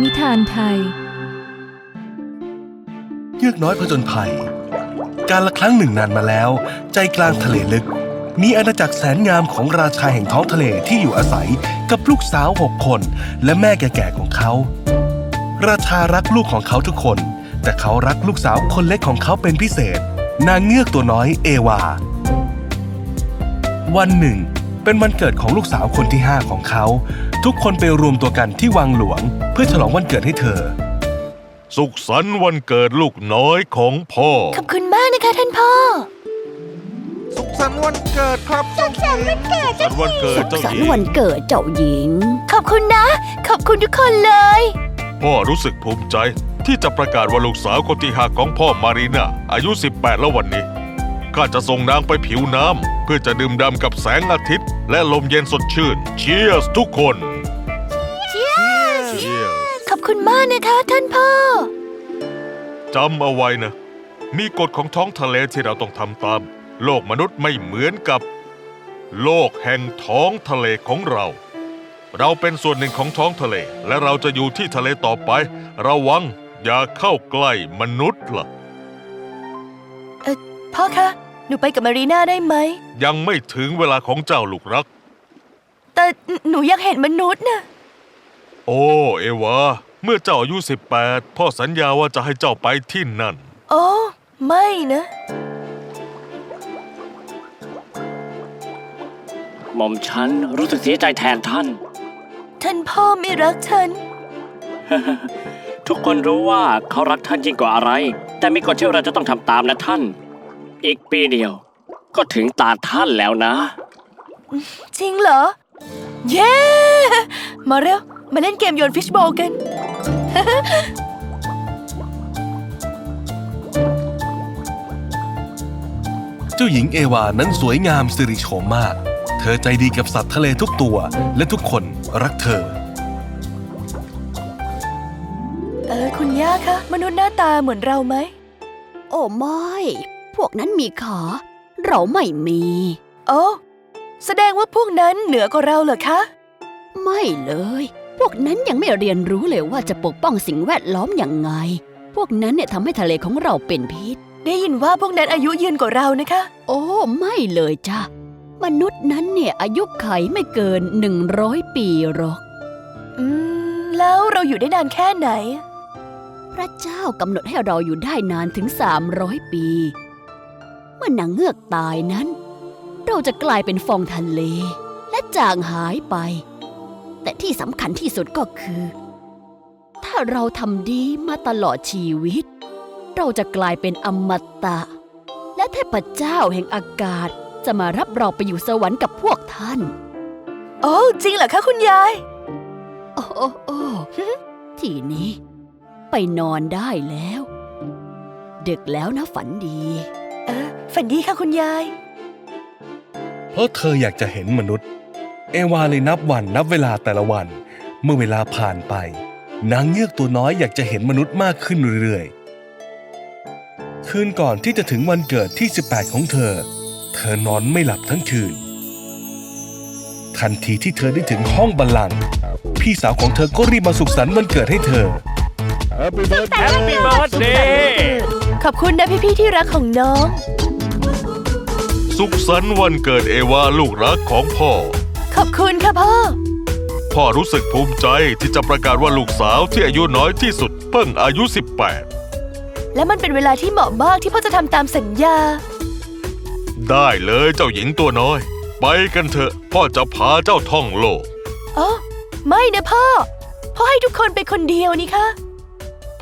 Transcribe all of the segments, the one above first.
นิทานไทย เยือกน้อยผจญภัย การละครั้งหนึ่งนานมาแล้ว ใจกลางทะเลลึก มีอาณาจักรแสนงามของราชาแห่งท้องทะเลที่อยู่อาศัยกับลูกสาวหกคน และแม่แก่ๆของเขา ราชารักลูกของเขาทุกคน แต่เขารักลูกสาวคนเล็กของเขาเป็นพิเศษ นางเงือกตัวน้อยเอวา วันหนึ่ง เป็นวันเกิดของลูกสาวคนที่ห้าของเขา ทุกคนไปรวมตัวกันที่วังหลวง เพื่อฉลองวันเกิดให้เธอ สุขสันต์วันเกิดลูกน้อยของพ่อ ขอบคุณมากนะคะท่านพ่อ สุขสันต์วันเกิดครับสุขสันต์วันเกิดสันต์วันเกิดเจ้าหญิง สันต์วันเกิดเจ้าหญิง ขอบคุณนะ ขอบคุณทุกคนเลย พ่อรู้สึกภูมิใจที่จะประกาศว่าลูกสาวคนที่ห้าของพ่อมารีนาอายุ 18 แล้ววันนี้ ข้าจะส่งนางไปผิวน้ำ เพื่อจะดื่มด่ำกับแสงอาทิตย์ และลมเย็นสดชื่น เชียร์ทุกคนเชียร์ขอบคุณมากนะคะท่านพ่อ จำเอาไว้นะ มีกฎของท้องทะเลที่เราต้องทำตาม โลกมนุษย์ไม่เหมือนกับ โลกแห่งท้องทะเลของเรา เราเป็นส่วนหนึ่งของท้องทะเล และเราจะอยู่ที่ทะเลต่อไประวังอย่าเข้าใกล้มนุษย์ล่ะพ่อคะ หนูไปกับมารีน่าได้ไหม ยังไม่ถึงเวลาของเจ้าลูกรัก แต่หนูอยากเห็นมนุษย์นะ โอ้เอวา เมื่อเจ้าอายุ 18 พ่อสัญญาว่าจะให้เจ้าไปที่นั่น โอ้ไม่นะหม่อมฉันรู้สึกเสียใจแทนท่าน ท่านพ่อไม่รักฉัน ทุกคนรู้ว่าเขารักท่านยิ่งกว่าอะไร แต่มีกฎที่เราจะต้องทำตามนะท่าน อีกปีเดียว ก็ถึงตาท่านแล้วนะ จริงเหรอ เย้ มาเร็ว มาเล่นเกมโยนฟิชโบลกัน เจ้าหญิงเอวานั้นสวยงามสิริโฉมมาก เธอใจดีกับสัตว์ทะเลทุกตัว และทุกคนรักเธอ เออ คุณย่าคะ มนุษย์หน้าตาเหมือนเราไหม โอ้ไม่ พวกนั้นมีขา เราไม่มี โอ้แสดงว่าพวกนั้นเหนือกว่าเราเหรอคะ ไม่เลย พวกนั้นยังไม่เรียนรู้เลยว่าจะปกป้องสิ่งแวดล้อมอย่างไง พวกนั้นเนี่ยทำให้ทะเลของเราเป็นพิษ ได้ยินว่าพวกนั้นอายุยืนกว่าเรานะคะ โอ้ ไม่เลยจ้ะ มนุษย์นั้นเนี่ยอายุไขไม่เกินหนึ่งร้อยปีหรอก อืม แล้วเราอยู่ได้นานแค่ไหน พระเจ้ากำหนดให้เราอยู่ได้นานถึง 300 ปีเมื่อนางเงือกตายนั้น เราจะกลายเป็นฟองทะเล และจางหายไป แต่ที่สำคัญที่สุดก็คือ ถ้าเราทำดีมาตลอดชีวิต เราจะกลายเป็นอมตะ และเทพเจ้าแห่งอากาศจะมารับเราไปอยู่สวรรค์กับพวกท่าน โอ้จริงเหรอคะคุณยาย โอ้โอ้โอ้ทีนี้ ไปนอนได้แล้ว ดึกแล้วนะฝันดีเออฝันดีค่ะคุณยาย เพราะเธออยากจะเห็นมนุษย์ เอวาเลยนับวันนับเวลาแต่ละวัน เมื่อเวลาผ่านไป นางเงือกตัวน้อยอยากจะเห็นมนุษย์มากขึ้นเรื่อยๆ คืนก่อนที่จะถึงวันเกิดที่ 18 ของเธอ เธอนอนไม่หลับทั้งคืน ทันทีที่เธอได้ถึงห้องบัลลังก์พี่สาวของเธอก็รีบมาสุขสันต์วันเกิดให้เธอ Happy Birthday ขอบคุณนะพี่ๆที่รักของน้อง สุขสันต์วันเกิดเอวาลูกรักของพ่อ ขอบคุณค่ะพ่อ พ่อรู้สึกภูมิใจที่จะประกาศว่าลูกสาวที่อายุน้อยที่สุดเพิ่งอายุและมันเป็นเวลาที่เหมาะมากที่พ่อจะทำตามสัญญา18ได้เลยเจ้าหญิงตัวน้อย ไปกันเถอะ พ่อจะพาเจ้าท่องโลกโอ้ไม่นะพ่อพ่อให้ทุกคนไปคนเดียวนี่คะ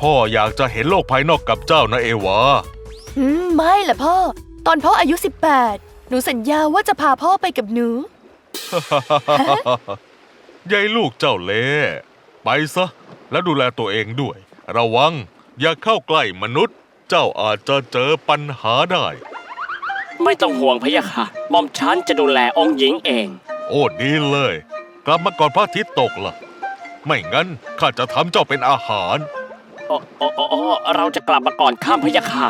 พ่ออยากจะเห็นโลกภายนอกกับเจ้านะเอวา อืมไม่ล่ะพ่อ ตอนพ่ออายุ 18 หนูสัญญาว่าจะพาพ่อไปกับหนู ยายลูกเจ้าเล่ห์ไปซะ แล้วดูแลตัวเองด้วย ระวัง อย่าเข้าใกล้มนุษย์ เจ้าอาจจะเจอปัญหาได้ ไม่ต้องห่วงพะยะค่ะหม่อมฉันจะดูแลองค์หญิงเอง โอ้ดีเลย กลับมาก่อนพระอาทิตย์ตกล่ะ ไม่งั้นข้าจะทำเจ้าเป็นอาหารโอ้โอ้โอ้โอ้เราจะกลับมาก่อนข้ามพะยะค่ะ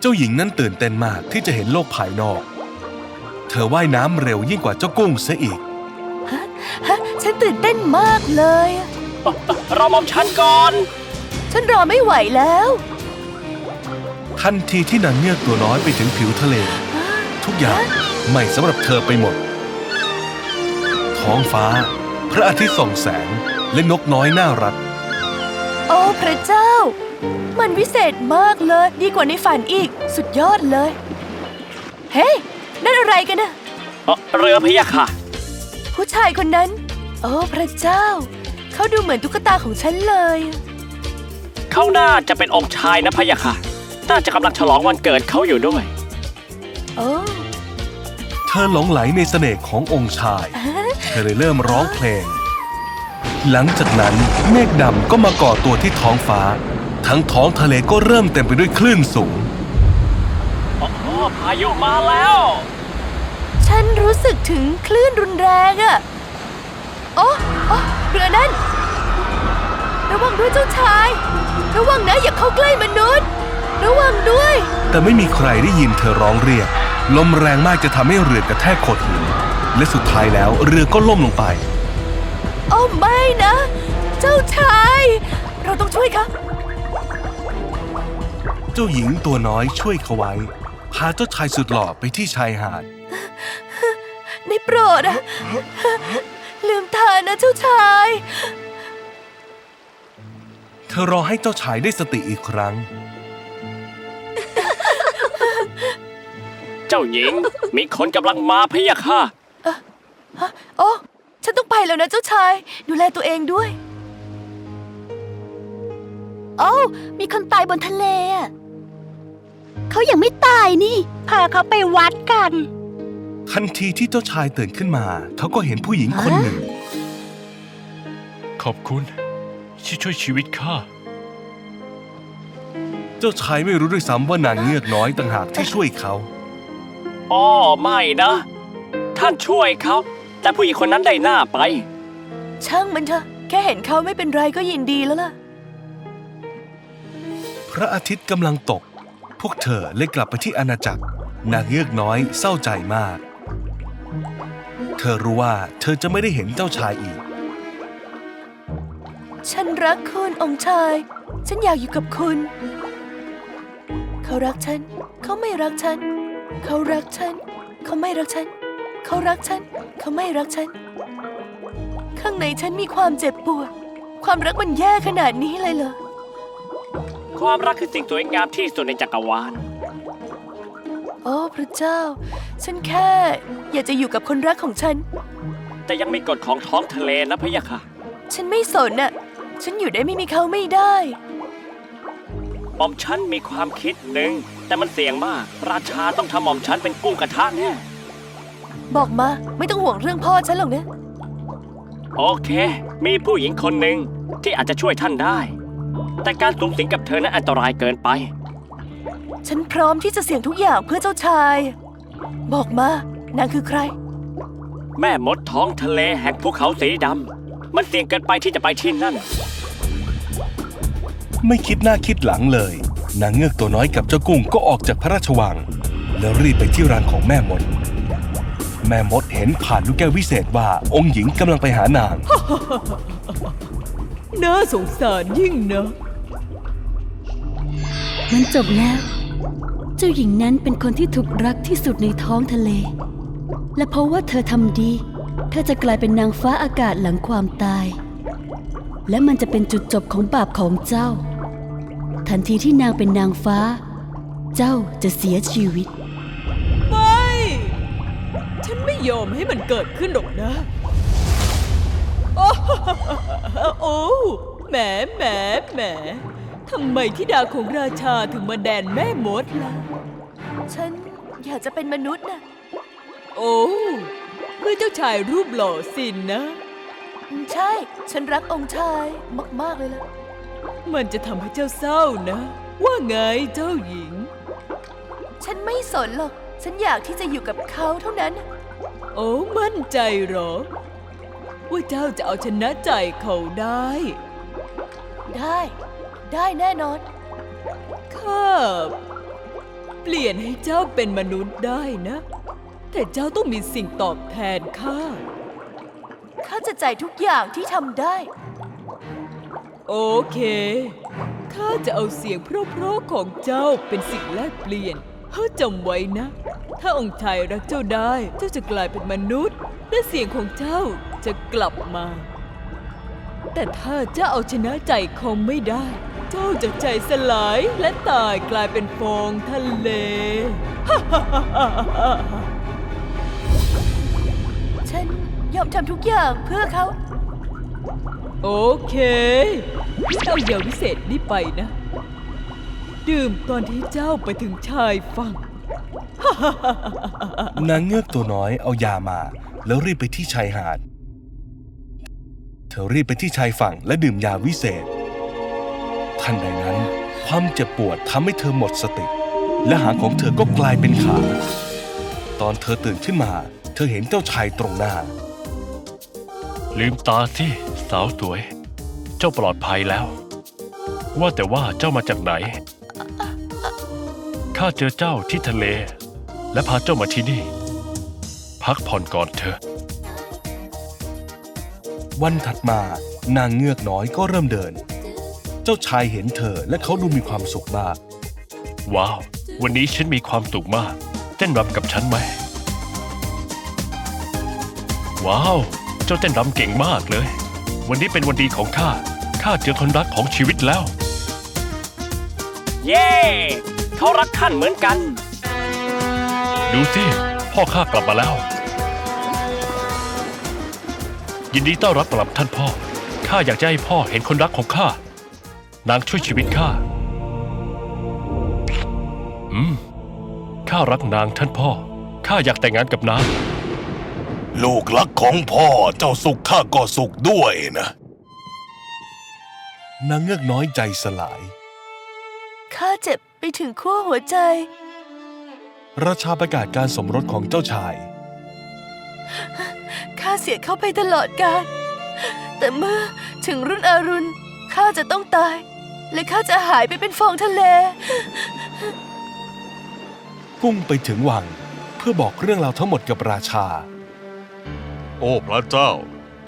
เจ้าหญิงนั้นตื่นเต้นมากที่จะเห็นโลกภายนอก เธอว่ายน้ำเร็วยิ่งกว่าเจ้ากุ้งเสียอีก ฮะฉันตื่นเต้นมากเลยรอมอมฉันก่อน ฉันรอไม่ไหวแล้ว ทันทีที่นางเงือกตัวน้อยไปถึงผิวทะเล ทุกอย่างใหม่สำหรับเธอไปหมด ท้องฟ้า พระอาทิตย์ส่องแสง และนกน้อยน่ารัก โอ้พระเจ้า มันวิเศษมากเลยดีกว่าในฝันอีก สุดยอดเลย เฮ้ยนั่นอะไรกันนะเอ่อเรือพะยะค่ะ ผู้ชายคนนั้น โอ้พระเจ้า เขาดูเหมือนตุ๊กตาของฉันเลย เขาน่าจะเป็นองค์ชายนะพะยะค่ะ น่าจะกำลังฉลองวันเกิดเขาอยู่ด้วย โอ้เธอหลงไหลในเสน่ห์ขององค์ชาย เธอเลยเริ่มร้องเพลง หลังจากนั้นเมฆดำก็มาก่อตัวที่ท้องฟ้า ทั้งท้องทะเลก็เริ่มเต็มไปด้วยคลื่นสูงโอ้โหพายุมาแล้ว ฉันรู้สึกถึงคลื่นรุนแรงอะโอ้โอ้เรือนั้นระวังด้วยเจ้าชาย ระวังนะอย่าเข้าใกล้มนุษย์ ระวังด้วย แต่ไม่มีใครได้ยินเธอร้องเรียก ลมแรงมากจะทำให้เรือกระแทกโขดหิน และสุดท้ายแล้วเรือก็ล่มลงไป โอ้ไม่นะ เจ้าชาย เราต้องช่วยเขาเจ้าหญิงตัวน้อยช่วยเขาไว้ พาเจ้าชายสุดหล่อไปที่ชายหาดได้โปรดอะลืมทานนะเจ้าชาย เธอรอให้เจ้าชายได้สติอีกครั้ง เจ้าหญิงมีคนกำลังมาพะยะค่ะ โอ้ ฉันต้องไปแล้วนะเจ้าชาย ดูแลตัวเองด้วย โอ้มีคนตายบนทะเลอะเขายังไม่ตายนี่ พาเขาไปวัดกัน ทันทีที่เจ้าชายตื่นขึ้นมา เขาก็เห็นผู้หญิงคนหนึ่ง ขอบคุณ ที่ช่วยชีวิตข้า เจ้าชายไม่รู้ด้วยซ้ำว่านางเงือกน้อยต่างหากที่ช่วยเขา อ้อไม่นะ ท่านช่วยเขา แต่ผู้หญิงคนนั้นได้หน้าไป ช่างมันเถอะ แค่เห็นเขาไม่เป็นไรก็ยินดีแล้วล่ะ พระอาทิตย์กำลังตก พวกเธอเลยกลับไปที่อาณาจักร นางเงือกน้อยเศร้าใจมาก เธอรู้ว่าเธอจะไม่ได้เห็นเจ้าชายอีก ฉันรักคุณองค์ชาย ฉันอยากอยู่กับคุณ เขารักฉัน เขาไม่รักฉัน เขารักฉัน เขาไม่รักฉัน เขารักฉัน เขาไม่รักฉัน ข้างในฉันมีความเจ็บปวด ความรักมันแย่ขนาดนี้เลยเหรอ ความรักคือสิ่งสวยงามที่สุดในจักรวาล โอ้พระเจ้า ฉันแค่ อยากจะอยู่กับคนรักของฉัน แต่ยังไม่กฎของท้องทะเลนะพะยะค่ะ ฉันไม่สนน่ะ ฉันอยู่ได้ไม่มีเขาไม่ได้ หม่อมฉันมีความคิดหนึ่ง แต่มันเสี่ยงมาก ราชาต้องทำหม่อมฉันเป็นกุ้งกระทะแน่ บอกมา ไม่ต้องห่วงเรื่องพ่อฉันหรอกนะ โอเค มีผู้หญิงคนหนึ่งที่อาจจะช่วยท่านได้ แต่การสูงสิงกับเธอนั้นอันตรายเกินไป ฉันพร้อมที่จะเสี่ยงทุกอย่างเพื่อเจ้าชาย บอกมา นางคือใคร แม่มดท้องทะเลแห่งภูเขาสีดำ มันเสี่ยงเกินไปที่จะไปที่นั่น ไม่คิดหน้าคิดหลังเลย นางเงือกตัวน้อยกับเจ้ากุ้งก็ออกจากพระราชวัง แล้วรีบไปที่รังของแม่มด แม่มดเห็นผ่านลูกแก้ววิเศษว่าองค์หญิงกำลังไปหานาง น่าสงสารยิ่งนะมันจบแล้ว เจ้าหญิงนั้นเป็นคนที่ถูกรักที่สุดในท้องทะเล และเพราะว่าเธอทำดี เธอจะกลายเป็นนางฟ้าอากาศหลังความตาย และมันจะเป็นจุดจบของบาปของเจ้า ทันทีที่นางเป็นนางฟ้า เจ้าจะเสียชีวิตไม่ฉันไม่ ยอมให้มันเกิดขึ้นหรอกนะ โอ้โอ้แหมแหมแหมทำไมธิดาของราชาถึงมาแดนแม่มดล่ะ ฉันอยากจะเป็นมนุษย์น่ะโอ้เพื่อเจ้าชายรูปหล่อสินนะอืมใช่ ฉันรักองค์ชายมาก ๆ เลยล่ะ มันจะทำให้เจ้าเศร้านะ ว่าไงเจ้าหญิง ฉันไม่สนหรอก ฉันอยากที่จะอยู่กับเขาเท่านั้นน่ะ โอ้มั่นใจเหรอ ว่าเจ้าจะเอาชนะใจเขาได้ ได้ ได้แน่นอนข้าเปลี่ยนให้เจ้าเป็นมนุษย์ได้นะ แต่เจ้าต้องมีสิ่งตอบแทนข้าาจะจ่ายทุกอย่างที่ทำได้ โอเคข้าจะเอาเสียงเพราะๆของเจ้าเป็นสิ่งแลกเปลี่ยนเฮ้จำไว้นะ ถ้าองค์ชายรักเจ้าได้ เจ้าจะกลายเป็นมนุษย์ และเสียงของเจ้าจะกลับมา แต่ถ้าเจ้าเอาชนะใจเขาไม่ได้ เจ้าจะใจสลายและตายกลายเป็นฟองทะเล ฉันยอมทำทุกอย่างเพื่อเขา โอเคเอายาวิเศษนี่ไปนะ ดื่มตอนที่เจ้าไปถึงชายฝั่ง นางเงือกตัวน้อยเอายามา แล้วรีบไปที่ชายหาด เธอรีบไปที่ชายฝั่งและดื่มยาวิเศษ ทันใดนั้น ความเจ็บปวดทำให้เธอหมดสติ และหางของเธอก็กลายเป็นขา ตอนเธอตื่นขึ้นมา เธอเห็นเจ้าชายตรงหน้า ลืมตาสิสาวสวย เจ้าปลอดภัยแล้ว ว่าแต่ว่าเจ้ามาจากไหน ข้าเจอเจ้าที่ทะเล และพาเจ้ามาที่นี่ พักผ่อนก่อนเถอะ วันถัดมานางเงือกน้อยก็เริ่มเดิน เจ้าชายเห็นเธอและเขาดูมีความสุขมาก ว้าว วันนี้ฉันมีความสุขมากเต้นรำกับฉันไหม ว้าว เจ้าเต้นรำเก่งมากเลย วันนี้เป็นวันดีของข้า ข้าเจอคนรักของชีวิตแล้ว เย้ เขารักท่านเหมือนกัน ดูสิ พ่อข้ากลับมาแล้ว ยินดีต้อนรับกลับท่านพ่อ ข้าอยากจะให้พ่อเห็นคนรักของข้า นางช่วยชีวิตข้า อืม ข้ารักนางท่านพ่อ ข้าอยากแต่งงานกับนาง ลูกรักของพ่อเจ้าสุขข้าก็สุขด้วยนะ นางเงือกน้อยใจสลาย ข้าเจ็บ ไปถึงขั้วหัวใจ ราชาประกาศการสมรสของเจ้าชาย ข้าเสียเขาไปตลอดกาล แต่เมื่อถึงรุ่นอารุณ ข้าจะต้องตาย และข้าจะหายไปเป็นฟองทะเลพุ่งไปถึงวังเพื่อบอกเรื่องราวทั้งหมดกับราชา โอ้พระเจ้า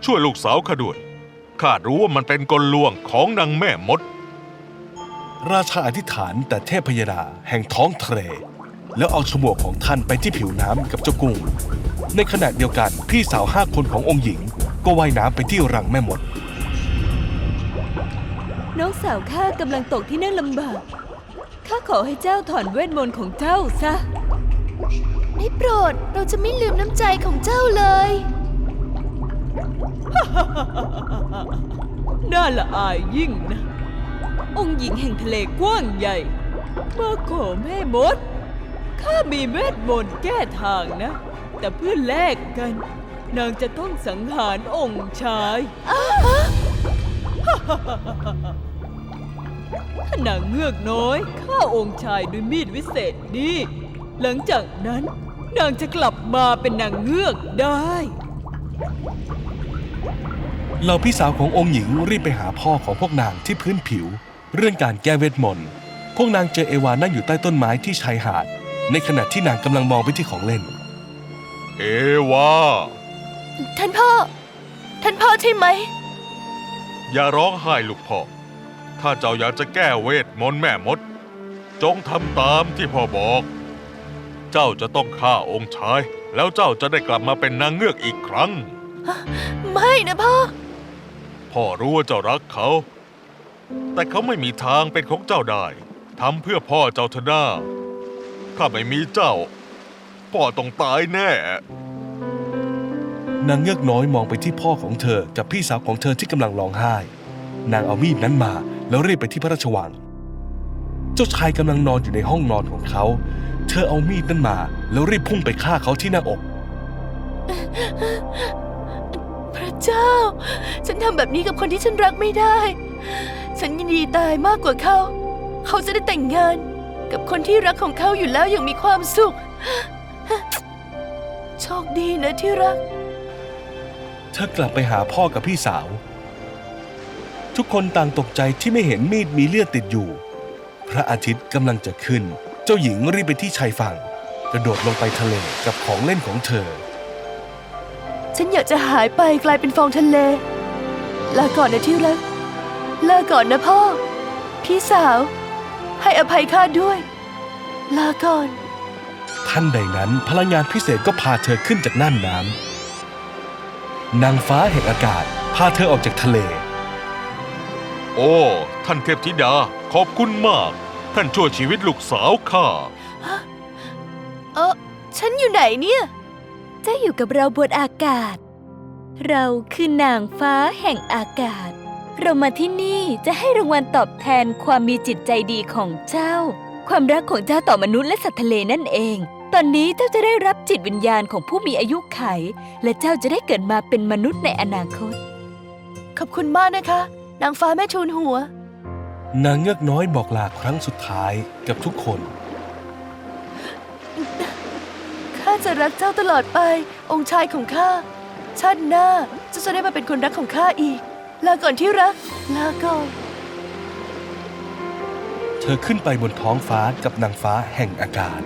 ช่วยลูกสาวข้าด้วย ข้ารู้ว่ามันเป็นกลลวงของนางแม่มด ราชาอธิษฐานแต่เทพพยดาแห่งท้องทะเลแล้วเอาฉมวกของท่านไปที่ผิวน้ำกับเจ้ากุ้ง ในขณะเดียวกันพี่สาวห้าคนขององค์หญิง ก็ว่ายน้ำไปที่รังแม่มด น้องสาวข้ากำลังตกที่นั่นลำบาก ข้าขอให้เจ้าถอนเวทมนต์ของเจ้าซะได้โปรดเราจะไม่ลืมน้ำใจของเจ้าเลย น่าละอายยิ่งนะ องค์หญิงแห่งทะเลกว้างใหญ่มาขอแม่มด ข้ามีเวทมนต์แก้ทางนะ แต่เพื่อแลกกัน นางจะต้องสังหารองค์ชายถ้านางเงือกน้อยฆ่าองค์ชายด้วยมีดวิเศษนี้ หลังจากนั้นนางจะกลับมาเป็นนางเงือกได้เหล่าพี่สาวขององค์หญิงรีบไปหาพ่อของพวกนางที่พื้นผิว เรื่องการแก้เวทมนต์ พวกนางเจอเอวานั่งอยู่ใต้ต้นไม้ที่ชายหาด ในขณะที่นางกำลังมองไปที่ของเล่น เอวา ท่านพ่อ ท่านพ่อใช่ไหม อย่าร้องไห้ลูกพ่อ ถ้าเจ้าอยากจะแก้เวทมนต์แม่มด จงทำตามที่พ่อบอก เจ้าจะต้องฆ่าองค์ชาย แล้วเจ้าจะได้กลับมาเป็นนางเงือกอีกครั้ง ไม่นะพ่อ พ่อรู้ว่าเจ้ารักเขา แต่เขาไม่มีทางเป็นของเจ้าได้ทำเพื่อพ่อเจ้าเถอะนาถ้าไม่มีเจ้า พ่อต้องตายแน่นางเงือกน้อยมองไปที่พ่อของเธอกับพี่สาวของเธอที่กำลังร้องไห้ นางเอามีดนั้นมาแล้วรีบไปที่พระราชวัง เจ้าชายกำลังนอนอยู่ในห้องนอนของเขา เธอเอามีดนั้นมา แล้วรีบพุ่งไปฆ่าเขาที่หน้าอก พระเจ้า ฉันทำแบบนี้กับคนที่ฉันรักไม่ได้ ฉันยินดีตายมากกว่าเขา เขาจะได้แต่งงาน กับคนที่รักของเขาอยู่แล้วอย่างมีความสุข โชคดีนะที่รัก เธอกลับไปหาพ่อกับพี่สาว ทุกคนต่างตกใจที่ไม่เห็นมีดมีเลือดติดอยู่ พระอาทิตย์กำลังจะขึ้น เจ้าหญิงรีบไปที่ชายฝั่ง กระโดดลงไปทะเลกับของเล่นของเธอเฉันอยากจะหายไปกลายเป็นฟองทะเล ลาก่อนนะที่รัก ลาก่อนนะพ่อ พี่สาว ให้อภัยข้าด้วย ลาก่อน ท่านใดนั้นพลังงานพิเศษก็พาเธอขึ้นจากน่านน้ำนางฟ้าแห่งอากาศ พาเธอออกจากทะเล โอ้ ท่านเทพธิดา ขอบคุณมาก ท่านช่วยชีวิตลูกสาวข้า เออฉันอยู่ไหนเนี่ย เจ้าอยู่กับเราบนอากาศ เราคือนางฟ้าแห่งอากาศ เรามาที่นี่จะให้รางวัลตอบแทนความมีจิตใจดีของเจ้า ความรักของเจ้าต่อมนุษย์และสัตว์ทะเลนั่นเอง ตอนนี้เจ้าจะได้รับจิตวิญญาณของผู้มีอายุไข และเจ้าจะได้เกิดมาเป็นมนุษย์ในอนาคต ขอบคุณมากนะคะ นางฟ้าแม่ทูลหัว นางเงือกน้อยบอกลาครั้งสุดท้ายกับทุกคน ข้าจะรักเจ้าตลอดไป องค์ชายของข้า ชาติหน้าเจ้าจะได้มาเป็นคนรักของข้าอีก ลาก่อนที่รักลาก่อนเธอขึ้นไปบนท้องฟ้ากับนางฟ้าแห่งอากาศ